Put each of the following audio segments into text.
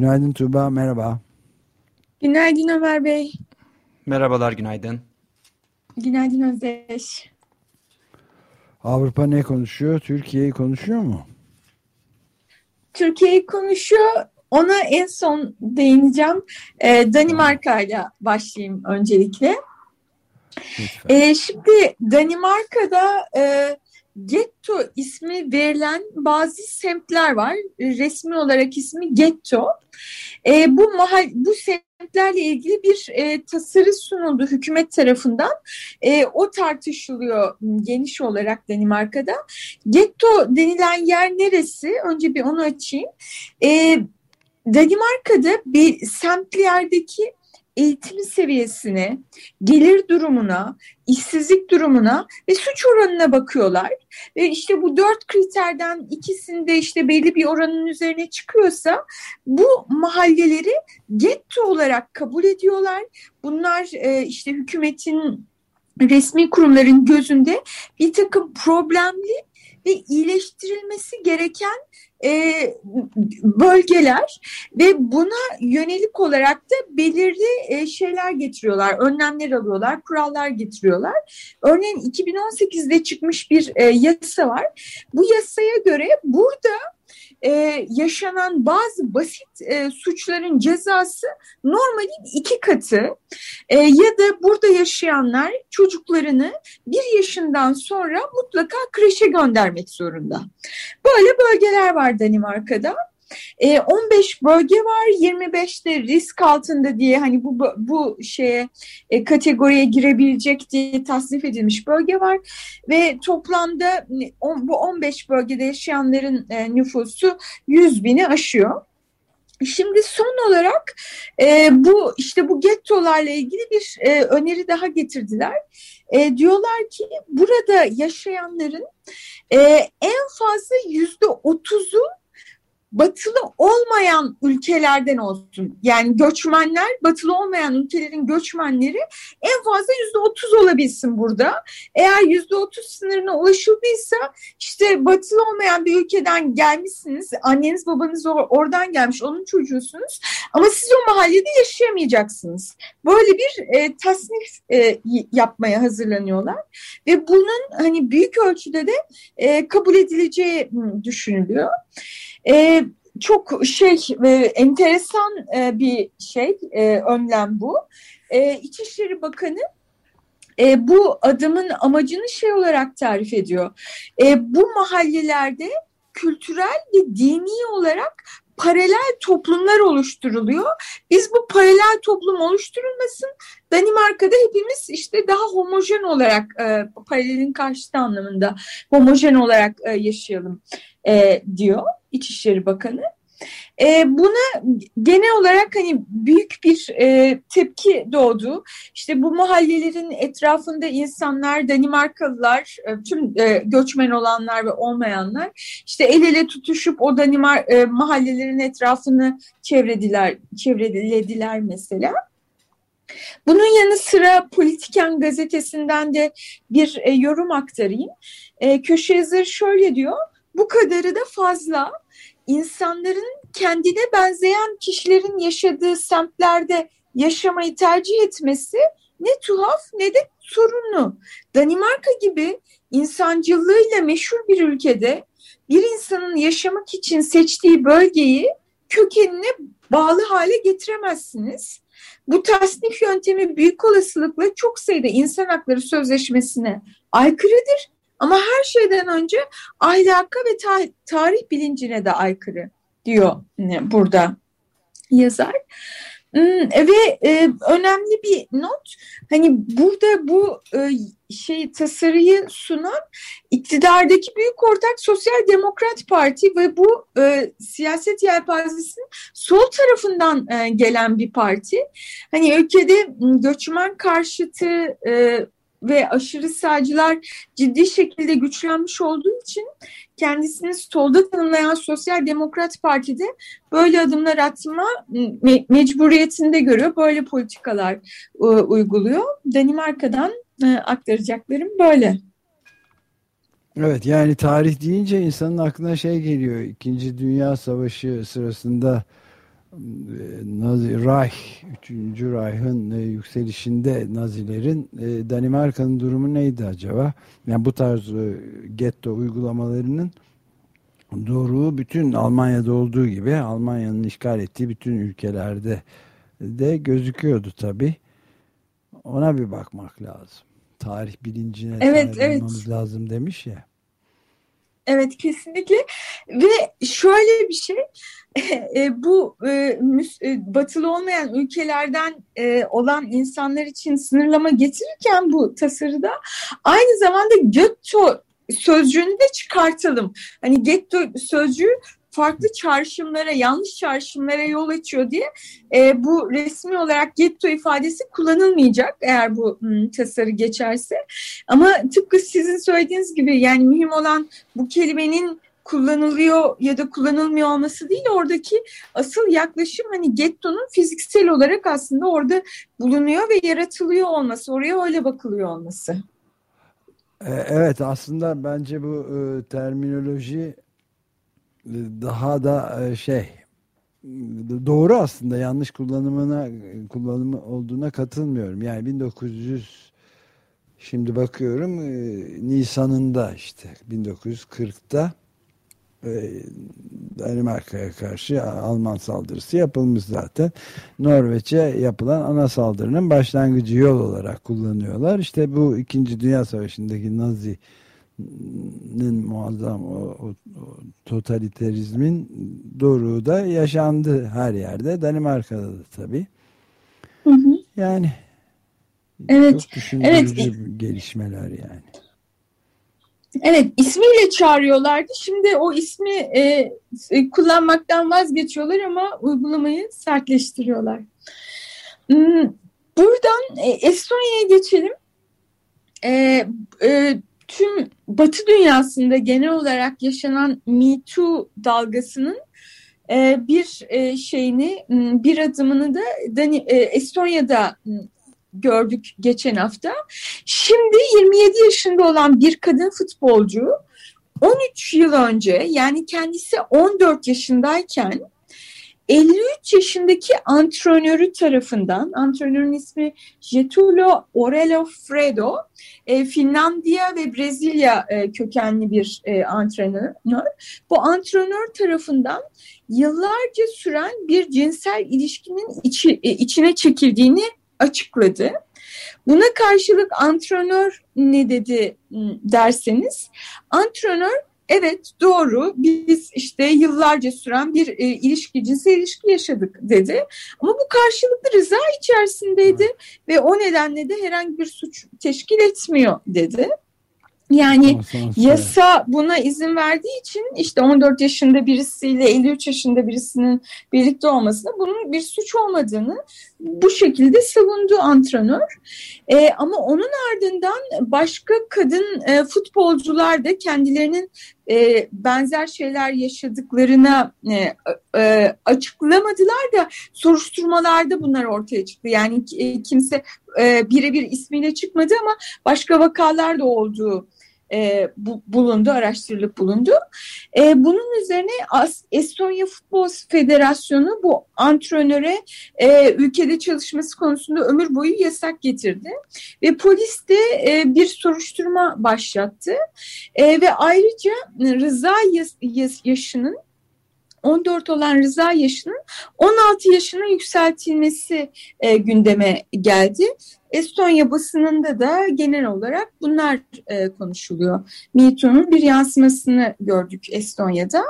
Günaydın Tuğba, merhaba. Günaydın Ömer Bey. Merhabalar, günaydın. Günaydın Özdeş. Avrupa ne konuşuyor? Türkiye'yi konuşuyor mu? Türkiye'yi konuşuyor. Ona en son değineceğim. Ee, Danimarka ile başlayayım öncelikle. Ee, şimdi Danimarka'da e, Getto ismi verilen bazı semtler var. Resmi olarak ismi Getto. E, bu mahal, bu semtlerle ilgili bir e, tasarı sunuldu hükümet tarafından. E, o tartışılıyor geniş olarak Danimarka'da. Getto denilen yer neresi? Önce bir onu açayım. E, Danimarka'da bir semtlerdeki eğitim seviyesine, gelir durumuna, işsizlik durumuna ve suç oranına bakıyorlar. Ve işte bu dört kriterden ikisinde işte belli bir oranın üzerine çıkıyorsa bu mahalleleri getto olarak kabul ediyorlar. Bunlar e, işte hükümetin resmi kurumların gözünde bir takım problemli ve iyileştirilmesi gereken e, bölgeler ve buna yönelik olarak da belirli e, şeyler getiriyorlar, önlemler alıyorlar, kurallar getiriyorlar. Örneğin 2018'de çıkmış bir e, yasa var. Bu yasaya göre burada e, yaşanan bazı basit e, suçların cezası normalin iki katı e, ya da burada yaşayanlar çocuklarını bir yaşından sonra mutlaka kreşe göndermek zorunda. Böyle bölgeler var Danimarka'da. 15 e, bölge var, 25'te risk altında diye hani bu bu şeye e, kategoriye girebilecek diye tasnif edilmiş bölge var ve toplamda on, bu 15 bölgede yaşayanların e, nüfusu 100 bini aşıyor. Şimdi son olarak e, bu işte bu gettolarla ilgili bir e, öneri daha getirdiler. E, diyorlar ki burada yaşayanların e, en fazla yüzde otuzu batılı olmayan ülkelerden olsun. Yani göçmenler, batılı olmayan ülkelerin göçmenleri en fazla yüzde otuz olabilsin burada. Eğer yüzde otuz sınırına ulaşıldıysa işte batılı olmayan bir ülkeden gelmişsiniz. Anneniz babanız oradan gelmiş, onun çocuğusunuz. Ama siz o mahallede yaşayamayacaksınız. Böyle bir e, tasnif e, yapmaya hazırlanıyorlar. Ve bunun hani büyük ölçüde de e, kabul edileceği düşünülüyor. E, çok şey e, enteresan e, bir şey e, önlem bu. E, İçişleri Bakanı e, bu adımın amacını şey olarak tarif ediyor. E, bu mahallelerde kültürel ve dini olarak paralel toplumlar oluşturuluyor. Biz bu paralel toplum oluşturulmasın Danimarka'da hepimiz işte daha homojen olarak e, paralelin karşıtı anlamında homojen olarak e, yaşayalım e, diyor İçişleri Bakanı. E, buna genel olarak hani büyük bir e, tepki doğdu. İşte bu mahallelerin etrafında insanlar, Danimarkalılar, e, tüm e, göçmen olanlar ve olmayanlar işte el ele tutuşup o Danimar e, mahallelerin etrafını çevrediler, çevrelediler mesela. Bunun yanı sıra Politiken gazetesinden de bir e, yorum aktarayım. E, köşe yazarı şöyle diyor, bu kadarı da fazla insanların kendine benzeyen kişilerin yaşadığı semtlerde yaşamayı tercih etmesi ne tuhaf ne de sorunlu. Danimarka gibi insancılığıyla meşhur bir ülkede bir insanın yaşamak için seçtiği bölgeyi kökenine bağlı hale getiremezsiniz. Bu tasnif yöntemi büyük olasılıkla çok sayıda insan hakları sözleşmesine aykırıdır ama her şeyden önce ahlaka ve ta tarih bilincine de aykırı diyor burada yazar. Hmm, ve e, önemli bir not hani burada bu e, şey tasarıyı sunan iktidardaki büyük ortak Sosyal Demokrat Parti ve bu e, siyaset yelpazesinin sol tarafından e, gelen bir parti. Hani ülkede göçmen karşıtı e, ve aşırı sağcılar ciddi şekilde güçlenmiş olduğu için kendisini solda tanımlayan Sosyal Demokrat Parti'de böyle adımlar atma me mecburiyetinde görüyor. Böyle politikalar e, uyguluyor. Danimarka'dan e, aktaracaklarım böyle. Evet yani tarih deyince insanın aklına şey geliyor. İkinci Dünya Savaşı sırasında Nazi Reich, 3. Reich'ın e, yükselişinde Nazilerin e, Danimarka'nın durumu neydi acaba? Yani bu tarz e, getto uygulamalarının doğru bütün Almanya'da olduğu gibi Almanya'nın işgal ettiği bütün ülkelerde de gözüküyordu tabi. Ona bir bakmak lazım. Tarih bilincine evet, evet. lazım demiş ya. Evet kesinlikle ve şöyle bir şey e, bu e, e, batılı olmayan ülkelerden e, olan insanlar için sınırlama getirirken bu tasarıda aynı zamanda getto sözcüğünü de çıkartalım. Hani getto sözcüğü farklı çağrışımlara, yanlış çağrışımlara yol açıyor diye e, bu resmi olarak getto ifadesi kullanılmayacak eğer bu m, tasarı geçerse. Ama tıpkı sizin söylediğiniz gibi yani mühim olan bu kelimenin kullanılıyor ya da kullanılmıyor olması değil oradaki asıl yaklaşım hani gettonun fiziksel olarak aslında orada bulunuyor ve yaratılıyor olması oraya öyle bakılıyor olması. E, evet aslında bence bu e, terminoloji daha da e, şey doğru aslında yanlış kullanımına kullanımı olduğuna katılmıyorum. Yani 1900 şimdi bakıyorum Nisan'ında işte 1940'ta Danimarka'ya karşı Alman saldırısı yapılmış zaten. Norveç'e yapılan ana saldırının başlangıcı yol olarak kullanıyorlar. İşte bu 2. Dünya Savaşı'ndaki Nazi muazzam o, o, o totaliterizmin doruğu da yaşandı her yerde. Danimarka'da da tabii. Hı hı. Yani evet, çok düşündürücü evet. gelişmeler yani. Evet ismiyle çağırıyorlardı. Şimdi o ismi e, e, kullanmaktan vazgeçiyorlar ama uygulamayı sertleştiriyorlar. Hmm, buradan e, Estonya'ya geçelim. E, e, tüm Batı dünyasında genel olarak yaşanan Me Too dalgasının e, bir e, şeyini, bir adımını da e, Estonya'da gördük geçen hafta. Şimdi 27 yaşında olan bir kadın futbolcu 13 yıl önce yani kendisi 14 yaşındayken 53 yaşındaki antrenörü tarafından, antrenörün ismi Getulio Orelo Fredo, e, Finlandiya ve Brezilya e, kökenli bir e, antrenör. Bu antrenör tarafından yıllarca süren bir cinsel ilişkinin içi, e, içine çekildiğini açıkladı. Buna karşılık antrenör ne dedi derseniz, antrenör evet doğru biz işte yıllarca süren bir e, ilişki, cinsel ilişki yaşadık dedi. Ama bu karşılıklı rıza içerisindeydi ve o nedenle de herhangi bir suç teşkil etmiyor dedi. Yani yasa buna izin verdiği için işte 14 yaşında birisiyle 53 yaşında birisinin birlikte olmasına bunun bir suç olmadığını bu şekilde savundu antrenör. E, ama onun ardından başka kadın e, futbolcular da kendilerinin e, benzer şeyler yaşadıklarına e, e, açıklamadılar da soruşturmalarda bunlar ortaya çıktı. Yani e, kimse e, birebir ismiyle çıkmadı ama başka vakalar da olduğu e, bu, bulundu, araştırılıp bulundu. E, bunun üzerine Estonya Futbol Federasyonu bu antrenöre e, ülkede çalışması konusunda ömür boyu yasak getirdi. Ve polis de e, bir soruşturma başlattı. E, ve ayrıca rıza yaş, yaşının 14 olan rıza yaşının 16 yaşına yükseltilmesi e, gündeme geldi. Estonya basınında da genel olarak bunlar e, konuşuluyor. MeToo'nun bir yansımasını gördük Estonya'da.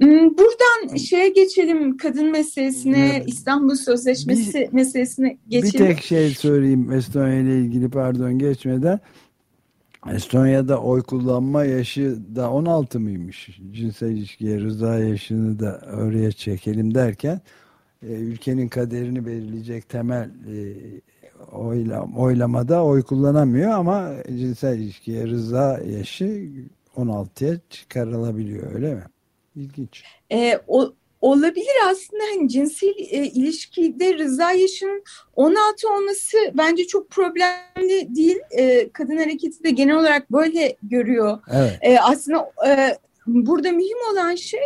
Hmm, buradan şeye geçelim kadın meselesine, evet. İstanbul Sözleşmesi bir, meselesine geçelim. Bir tek şey söyleyeyim Estonya ile ilgili pardon geçmeden. Estonya'da oy kullanma yaşı da 16 mıymış? Cinsel ilişkiye rıza yaşını da oraya çekelim derken e, ülkenin kaderini belirleyecek temel e, oylam, oylamada oy kullanamıyor ama cinsel ilişkiye rıza yaşı 16'ya çıkarılabiliyor öyle mi? İlginç. E, o, olabilir aslında hani cinsel e, ilişkide rıza yaşının 16 olması bence çok problemli değil. E, kadın hareketi de genel olarak böyle görüyor. Evet. E, aslında e, burada mühim olan şey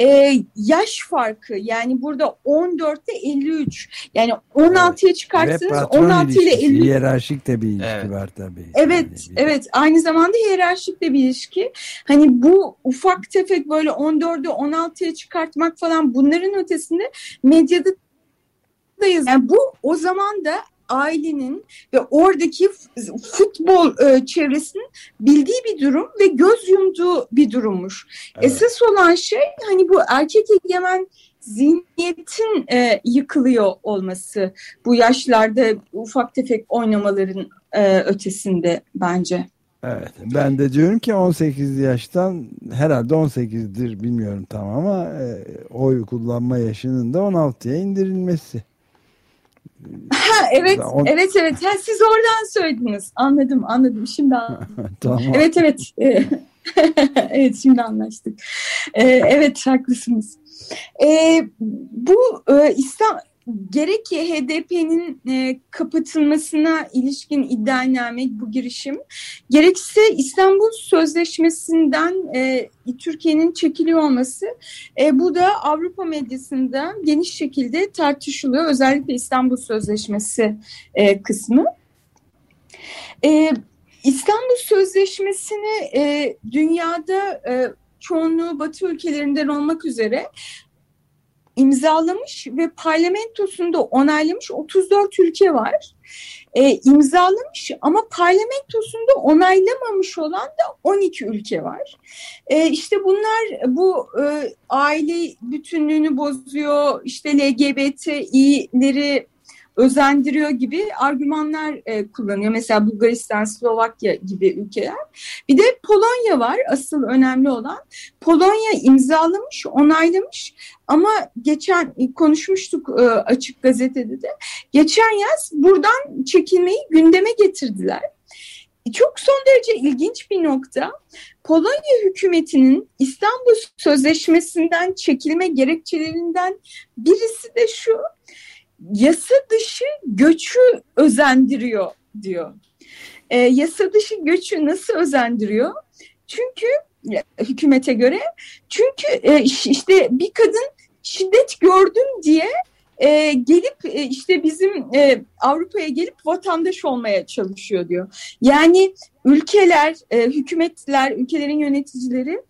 e, yaş farkı. Yani burada 14'te 53. Yani 16'ya çıkartsanız 16 ile 50. Hiyerarşik de bir ilişki evet. var tabii. Evet, yani evet. Aynı zamanda hiyerarşik de bir ilişki. Hani bu ufak tefek böyle 14'ü 16'ya çıkartmak falan bunların ötesinde medyada yani bu o zaman da ailenin ve oradaki futbol e, çevresinin bildiği bir durum ve göz yumduğu bir durummuş. Evet. Esas olan şey hani bu erkek egemen zihniyetin e, yıkılıyor olması bu yaşlarda ufak tefek oynamaların e, ötesinde bence. Evet ben de diyorum ki 18 yaştan herhalde 18'dir bilmiyorum tam ama e, oy kullanma yaşının da 16'ya indirilmesi. Ha, evet, on... evet, evet. Ha, siz oradan söylediniz. Anladım, anladım. Şimdi anladım. tamam. Evet, evet. evet, şimdi anlaştık. Ee, evet, haklısınız. Ee, bu e, İslam gerek HDP'nin e, kapatılmasına ilişkin iddianame bu girişim gerekse İstanbul Sözleşmesi'nden e, Türkiye'nin çekiliyor olması e, bu da Avrupa medyasında geniş şekilde tartışılıyor özellikle İstanbul Sözleşmesi e, kısmı. E, İstanbul Sözleşmesi'ni e, dünyada e, çoğunluğu Batı ülkelerinden olmak üzere imzalamış ve parlamentosunda onaylamış 34 ülke var. E, imzalamış ama parlamentosunda onaylamamış olan da 12 ülke var. E, işte bunlar bu e, aile bütünlüğünü bozuyor, işte LGBTİ'leri özendiriyor gibi argümanlar e, kullanıyor. Mesela Bulgaristan, Slovakya gibi ülkeler. Bir de Polonya var asıl önemli olan. Polonya imzalamış, onaylamış ama geçen konuşmuştuk e, açık gazetede de. Geçen yaz buradan çekilmeyi gündeme getirdiler. Çok son derece ilginç bir nokta. Polonya hükümetinin İstanbul Sözleşmesi'nden çekilme gerekçelerinden birisi de şu yasa dışı göçü özendiriyor diyor. E, yasa dışı göçü nasıl özendiriyor? Çünkü hükümete göre çünkü e, işte bir kadın şiddet gördüm diye e, gelip e, işte bizim e, Avrupa'ya gelip vatandaş olmaya çalışıyor diyor. Yani ülkeler, e, hükümetler, ülkelerin yöneticileri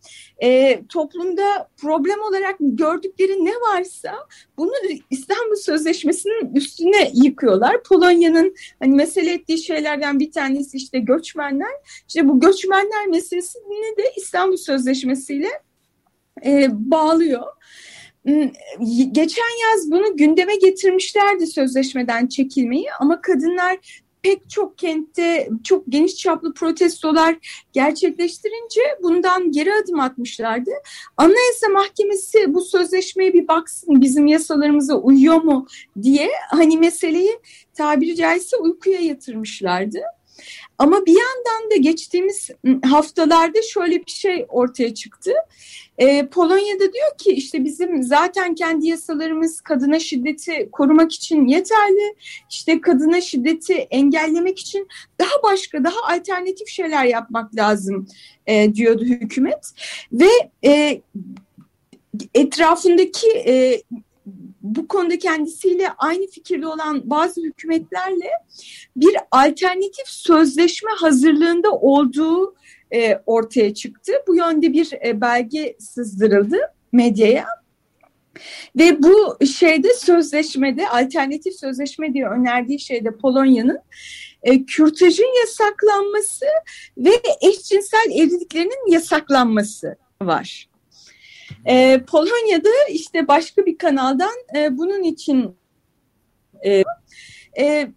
e, toplumda problem olarak gördükleri ne varsa bunu İstanbul Sözleşmesi'nin üstüne yıkıyorlar. Polonya'nın hani mesele ettiği şeylerden bir tanesi işte göçmenler. İşte bu göçmenler meselesini de İstanbul Sözleşmesi ile e, bağlıyor. Geçen yaz bunu gündeme getirmişlerdi sözleşmeden çekilmeyi ama kadınlar pek çok kentte çok geniş çaplı protestolar gerçekleştirince bundan geri adım atmışlardı. Anayasa Mahkemesi bu sözleşmeye bir baksın bizim yasalarımıza uyuyor mu diye hani meseleyi tabiri caizse uykuya yatırmışlardı. Ama bir yandan da geçtiğimiz haftalarda şöyle bir şey ortaya çıktı. Ee, Polonya'da diyor ki işte bizim zaten kendi yasalarımız kadına şiddeti korumak için yeterli. İşte kadına şiddeti engellemek için daha başka, daha alternatif şeyler yapmak lazım e, diyordu hükümet. Ve e, etrafındaki e, bu konuda kendisiyle aynı fikirde olan bazı hükümetlerle bir alternatif sözleşme hazırlığında olduğu e, ortaya çıktı. Bu yönde bir e, belge sızdırıldı medyaya. Ve bu şeyde sözleşmede alternatif sözleşme diye önerdiği şeyde Polonya'nın e, kürtajın yasaklanması ve eşcinsel evliliklerinin yasaklanması var. E, Polonya'da işte başka bir kanaldan e, bunun için e, e,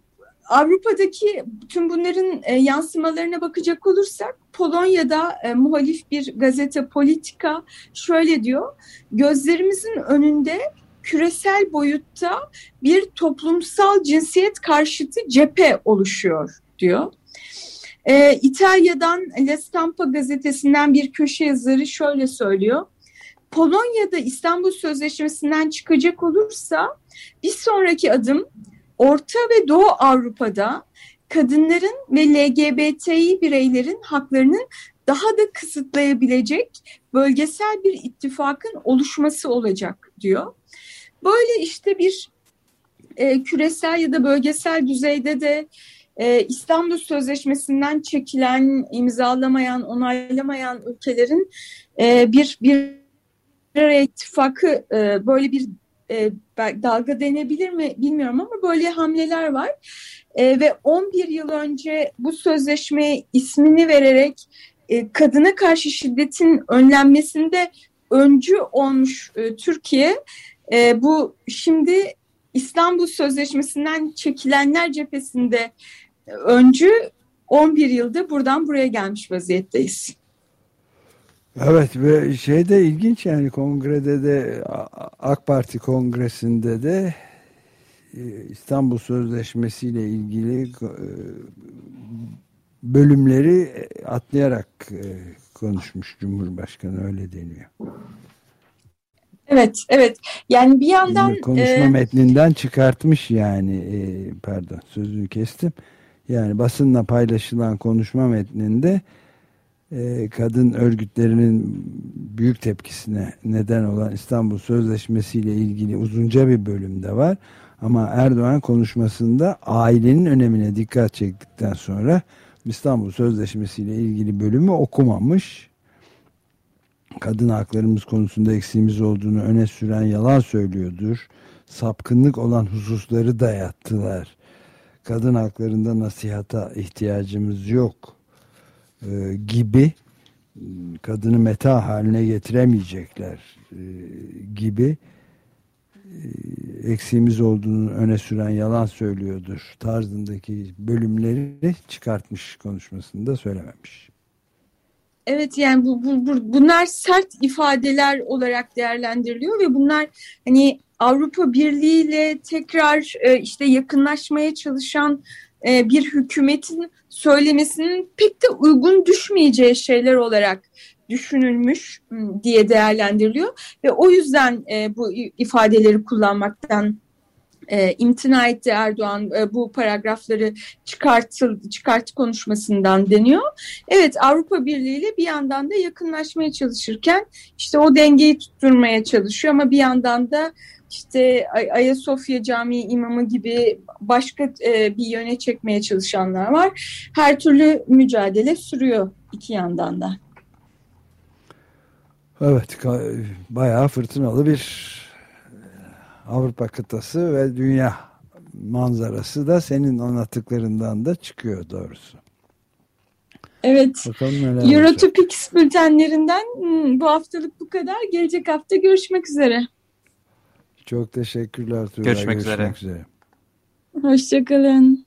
Avrupa'daki tüm bunların e, yansımalarına bakacak olursak Polonya'da e, muhalif bir gazete Politika şöyle diyor. Gözlerimizin önünde küresel boyutta bir toplumsal cinsiyet karşıtı cephe oluşuyor diyor. E, İtalya'dan La Stampa gazetesinden bir köşe yazarı şöyle söylüyor. Polonya'da İstanbul Sözleşmesi'nden çıkacak olursa bir sonraki adım Orta ve Doğu Avrupa'da kadınların ve LGBTİ bireylerin haklarının daha da kısıtlayabilecek bölgesel bir ittifakın oluşması olacak diyor. Böyle işte bir e, küresel ya da bölgesel düzeyde de e, İstanbul Sözleşmesi'nden çekilen, imzalamayan, onaylamayan ülkelerin e, bir bir ittifakı e, böyle bir e, dalga denebilir mi bilmiyorum ama böyle hamleler var. E, ve 11 yıl önce bu sözleşmeye ismini vererek e, kadına karşı şiddetin önlenmesinde öncü olmuş e, Türkiye e, bu şimdi İstanbul Sözleşmesi'nden çekilenler cephesinde öncü 11 yılda buradan buraya gelmiş vaziyetteyiz. Evet ve şey de ilginç yani kongrede de AK Parti kongresinde de e, İstanbul Sözleşmesi ile ilgili e, bölümleri atlayarak e, konuşmuş Cumhurbaşkanı öyle deniyor. Evet, evet. Yani bir yandan konuşma e... metninden çıkartmış yani pardon sözünü kestim. Yani basınla paylaşılan konuşma metninde e, kadın örgütlerinin büyük tepkisine neden olan İstanbul Sözleşmesi ile ilgili uzunca bir bölümde var. Ama Erdoğan konuşmasında ailenin önemine dikkat çektikten sonra İstanbul Sözleşmesi ile ilgili bölümü okumamış. Kadın haklarımız konusunda eksiğimiz olduğunu öne süren yalan söylüyordur. Sapkınlık olan hususları dayattılar. Kadın haklarında nasihata ihtiyacımız yok e, gibi kadını meta haline getiremeyecekler e, gibi e, eksiğimiz olduğunu öne süren yalan söylüyordur tarzındaki bölümleri çıkartmış konuşmasında söylememiş. Evet yani bu, bu, bu bunlar sert ifadeler olarak değerlendiriliyor ve bunlar hani Avrupa Birliği ile tekrar e, işte yakınlaşmaya çalışan e, bir hükümetin söylemesinin pek de uygun düşmeyeceği şeyler olarak düşünülmüş diye değerlendiriliyor ve o yüzden e, bu ifadeleri kullanmaktan e, imtina etti Erdoğan bu paragrafları çıkartıl çıkart konuşmasından deniyor. Evet Avrupa Birliği ile bir yandan da yakınlaşmaya çalışırken işte o dengeyi tutturmaya çalışıyor ama bir yandan da işte Ayasofya Camii imamı gibi başka e, bir yöne çekmeye çalışanlar var. Her türlü mücadele sürüyor iki yandan da. Evet, bayağı fırtınalı bir e, Avrupa kıtası ve dünya manzarası da senin anlattıklarından da çıkıyor doğrusu. Evet. Eurotopics bültenlerinden hmm, bu haftalık bu kadar. Gelecek hafta görüşmek üzere. Çok teşekkürler Tuğra. Görüşmek, Görüşmek üzere. üzere. Hoşçakalın.